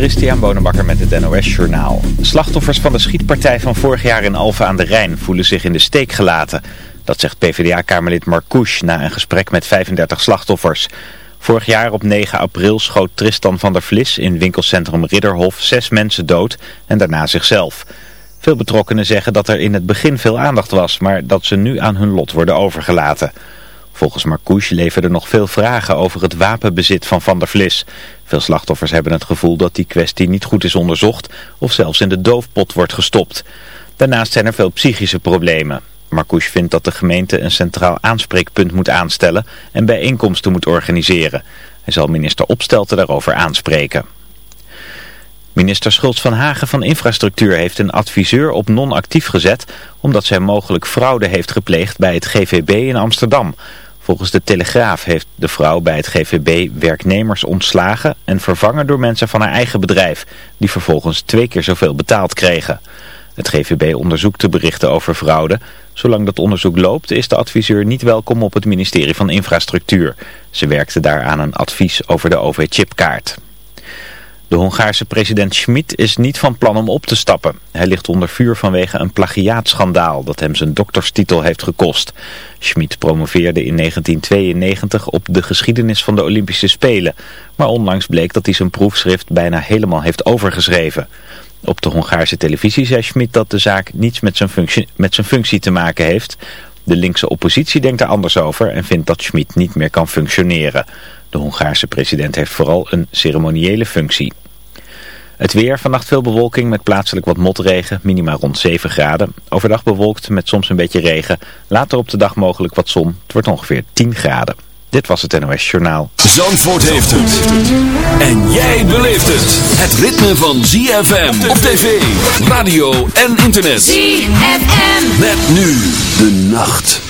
Christian Bonenbakker met het NOS Journaal. Slachtoffers van de schietpartij van vorig jaar in Alphen aan de Rijn voelen zich in de steek gelaten. Dat zegt PvdA-kamerlid Marcouch na een gesprek met 35 slachtoffers. Vorig jaar op 9 april schoot Tristan van der Vlis in winkelcentrum Ridderhof zes mensen dood en daarna zichzelf. Veel betrokkenen zeggen dat er in het begin veel aandacht was, maar dat ze nu aan hun lot worden overgelaten. Volgens Marcouche leven er nog veel vragen over het wapenbezit van Van der Vlis. Veel slachtoffers hebben het gevoel dat die kwestie niet goed is onderzocht of zelfs in de doofpot wordt gestopt. Daarnaast zijn er veel psychische problemen. Marcouche vindt dat de gemeente een centraal aanspreekpunt moet aanstellen en bijeenkomsten moet organiseren. Hij zal minister Opstelten daarover aanspreken. Minister Schultz van Hagen van Infrastructuur heeft een adviseur op non-actief gezet... omdat zij mogelijk fraude heeft gepleegd bij het GVB in Amsterdam. Volgens de Telegraaf heeft de vrouw bij het GVB werknemers ontslagen... en vervangen door mensen van haar eigen bedrijf... die vervolgens twee keer zoveel betaald kregen. Het GVB onderzoekt de berichten over fraude. Zolang dat onderzoek loopt is de adviseur niet welkom op het ministerie van Infrastructuur. Ze werkte daar aan een advies over de OV-chipkaart. De Hongaarse president Schmid is niet van plan om op te stappen. Hij ligt onder vuur vanwege een plagiaatschandaal dat hem zijn dokterstitel heeft gekost. Schmid promoveerde in 1992 op de geschiedenis van de Olympische Spelen. Maar onlangs bleek dat hij zijn proefschrift bijna helemaal heeft overgeschreven. Op de Hongaarse televisie zei Schmid dat de zaak niets met zijn functie, met zijn functie te maken heeft. De linkse oppositie denkt er anders over en vindt dat Schmid niet meer kan functioneren. De Hongaarse president heeft vooral een ceremoniële functie. Het weer, vannacht veel bewolking met plaatselijk wat motregen, minima rond 7 graden. Overdag bewolkt met soms een beetje regen. Later op de dag mogelijk wat zon. Het wordt ongeveer 10 graden. Dit was het NOS Journaal. Zandvoort heeft het. En jij beleeft het. Het ritme van ZFM op tv, radio en internet. ZFM. Met nu de nacht.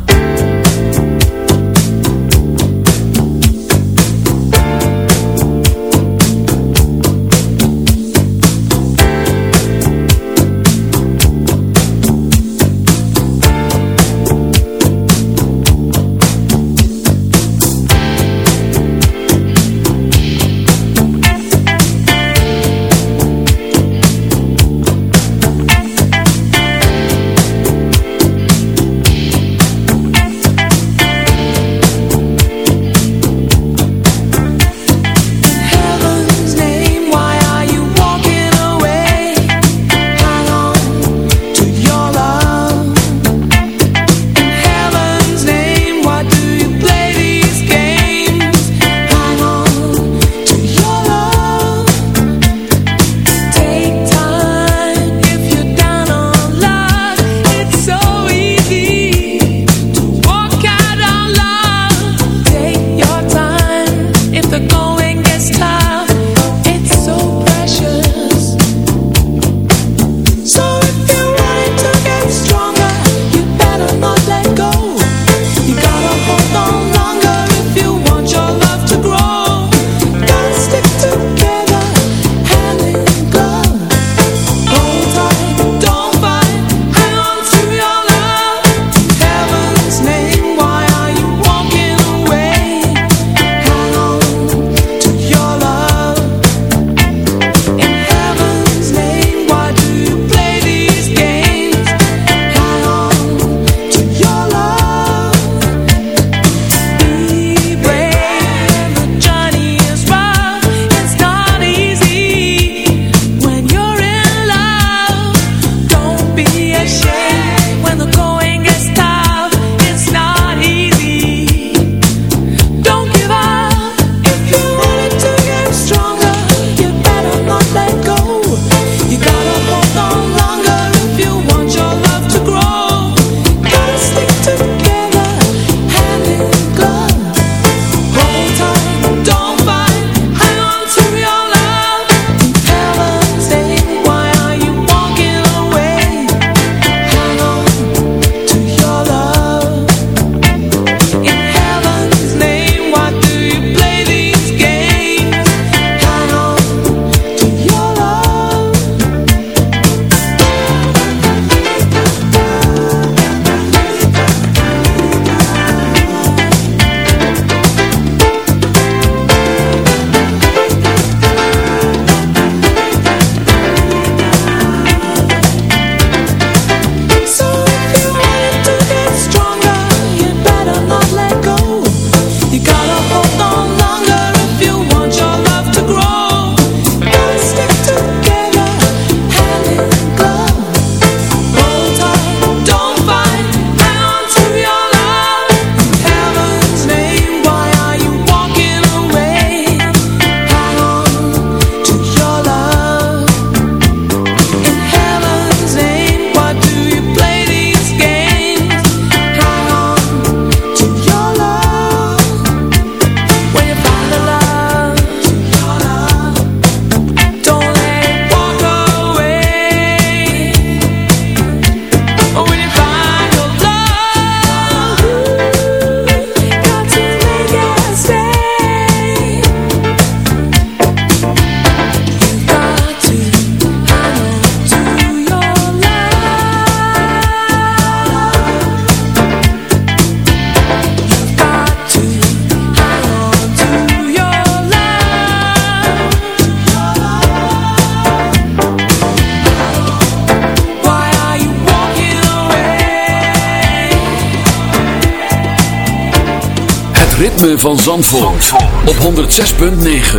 ritme van Zandvoort, op 106.9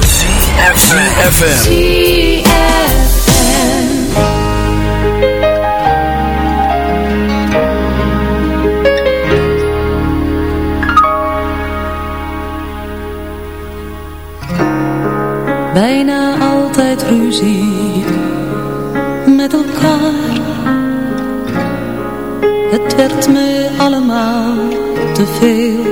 CFFM Bijna altijd ruzie met elkaar. Het werd me allemaal te veel.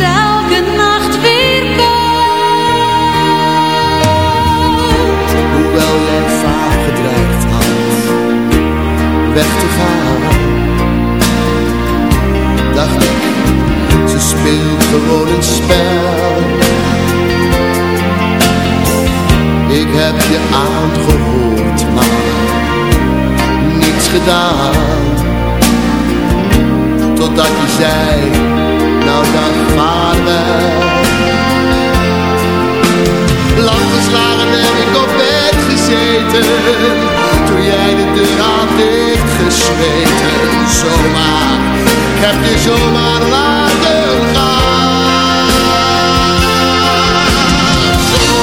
Elke nacht weer. Hoewel jij het vaag gedreigd had weg te gaan, dacht ik, ze speelt gewoon een spel. Ik heb je aangehoord, maar niets gedaan totdat je zei. Toen jij de deur had dichtgesmeten Zomaar, ik heb je zomaar laten gaan. Zo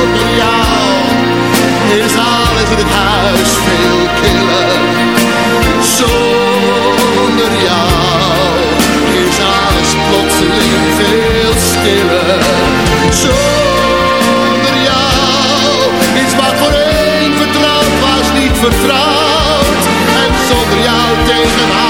Zonder jou is alles in het huis veel killer. vertrouwd en zonder jou tegen.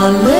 Follow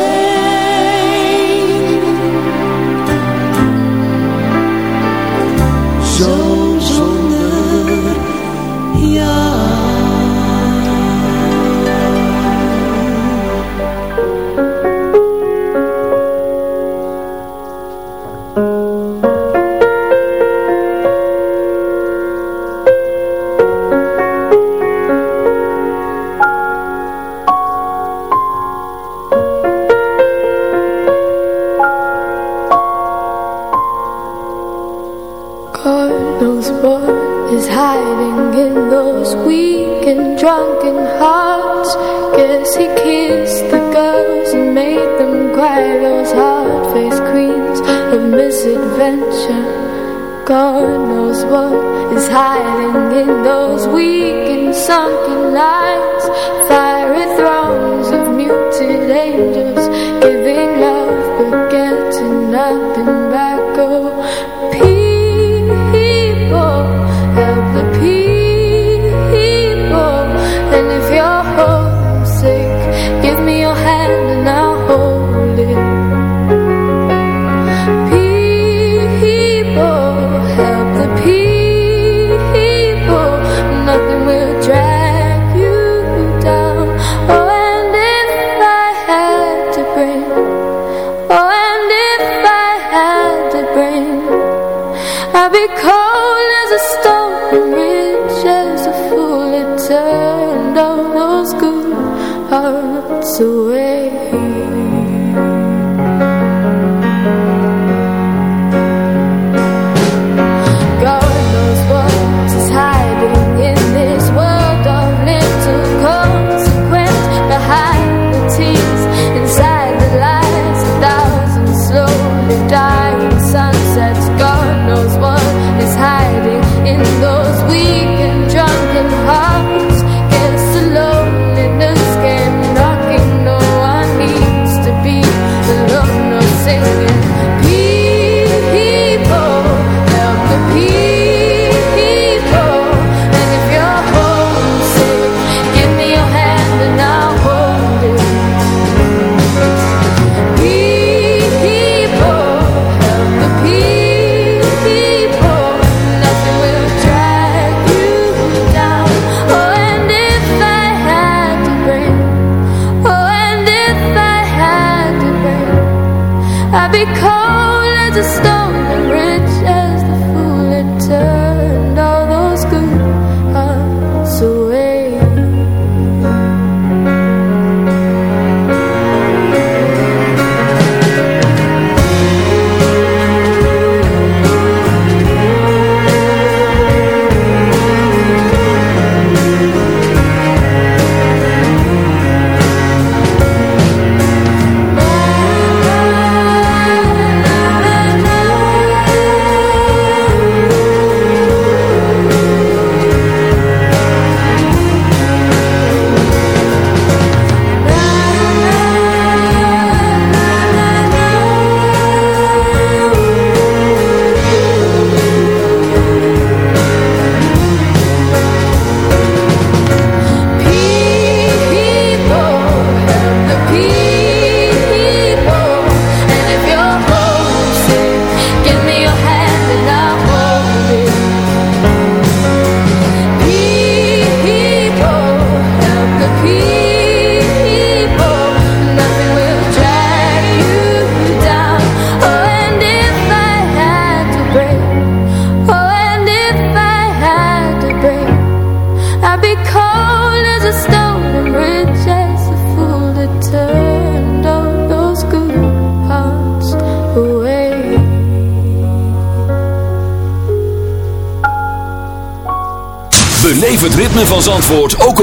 hurts away.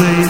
they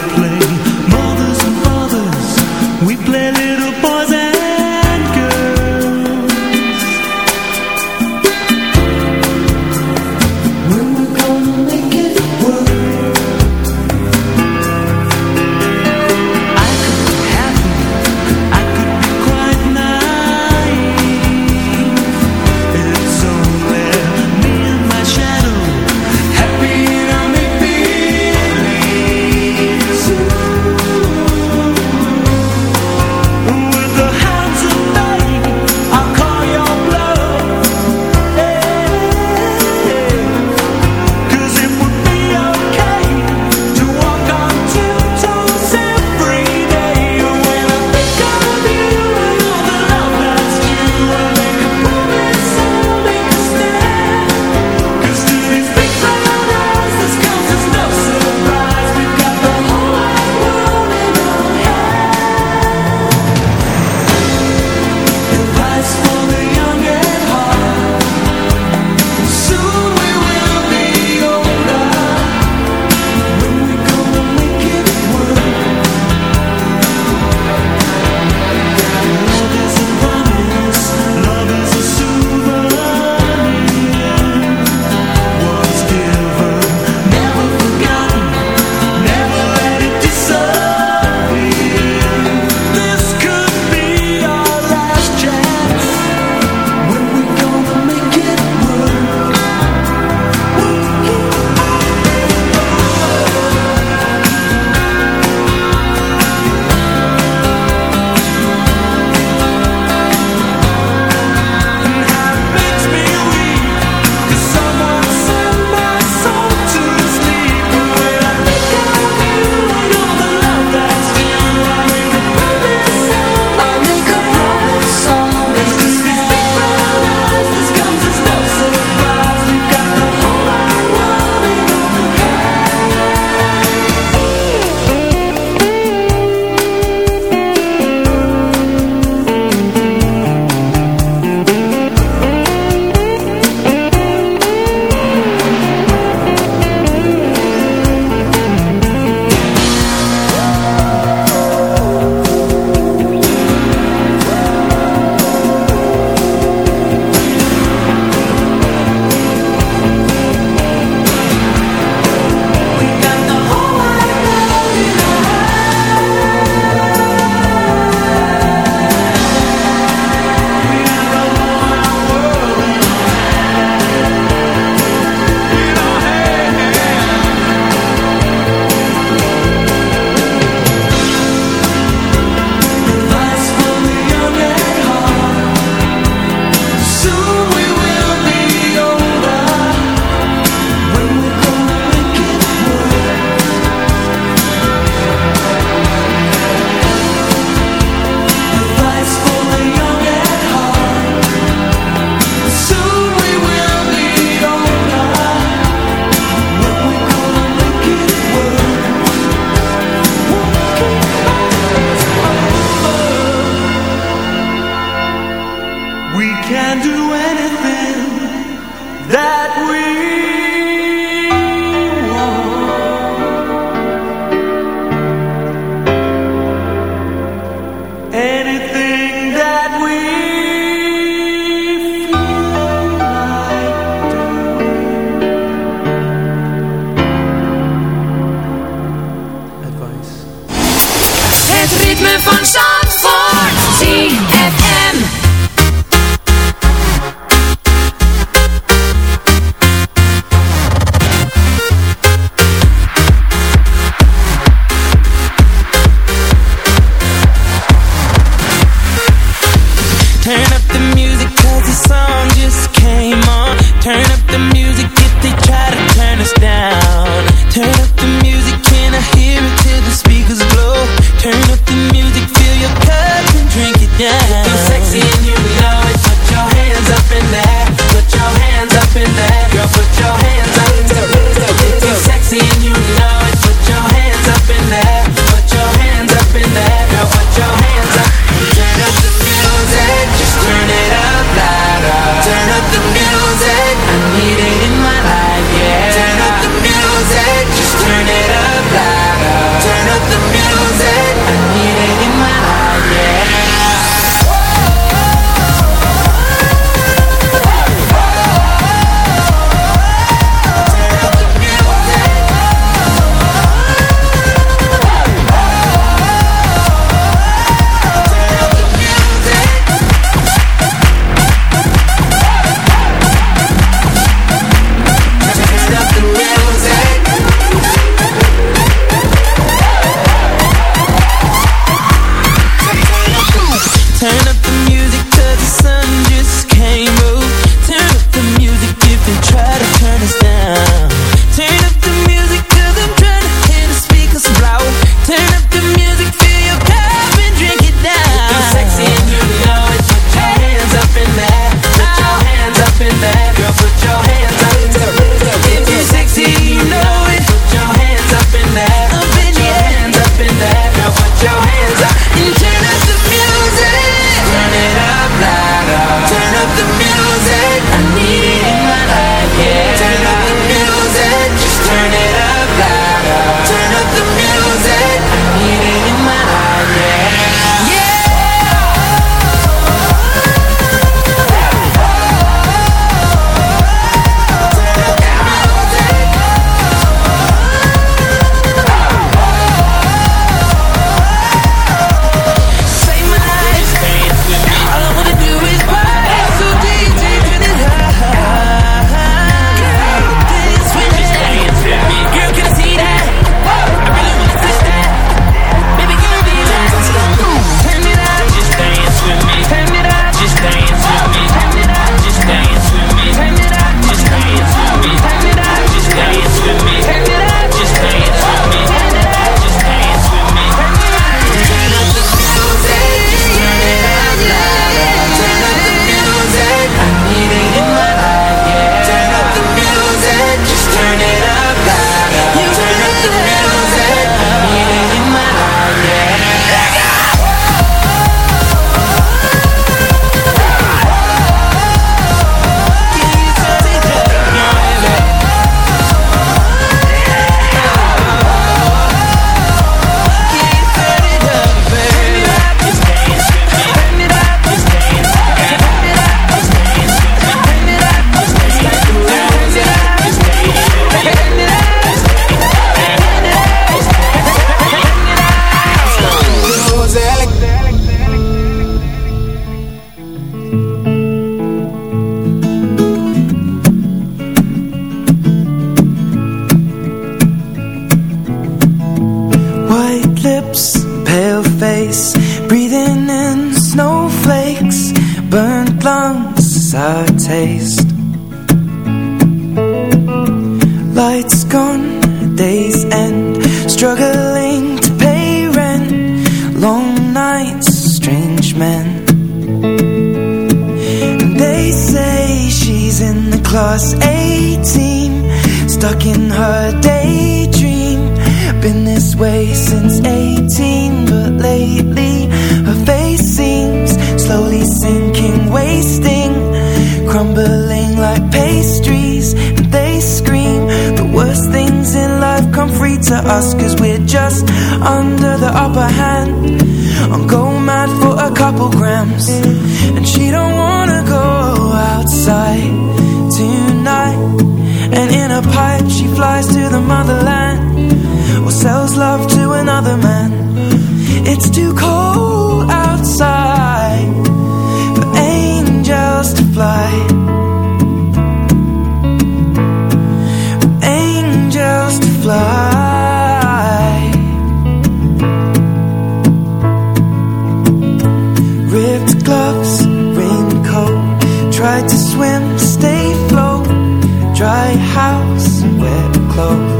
wet clothes.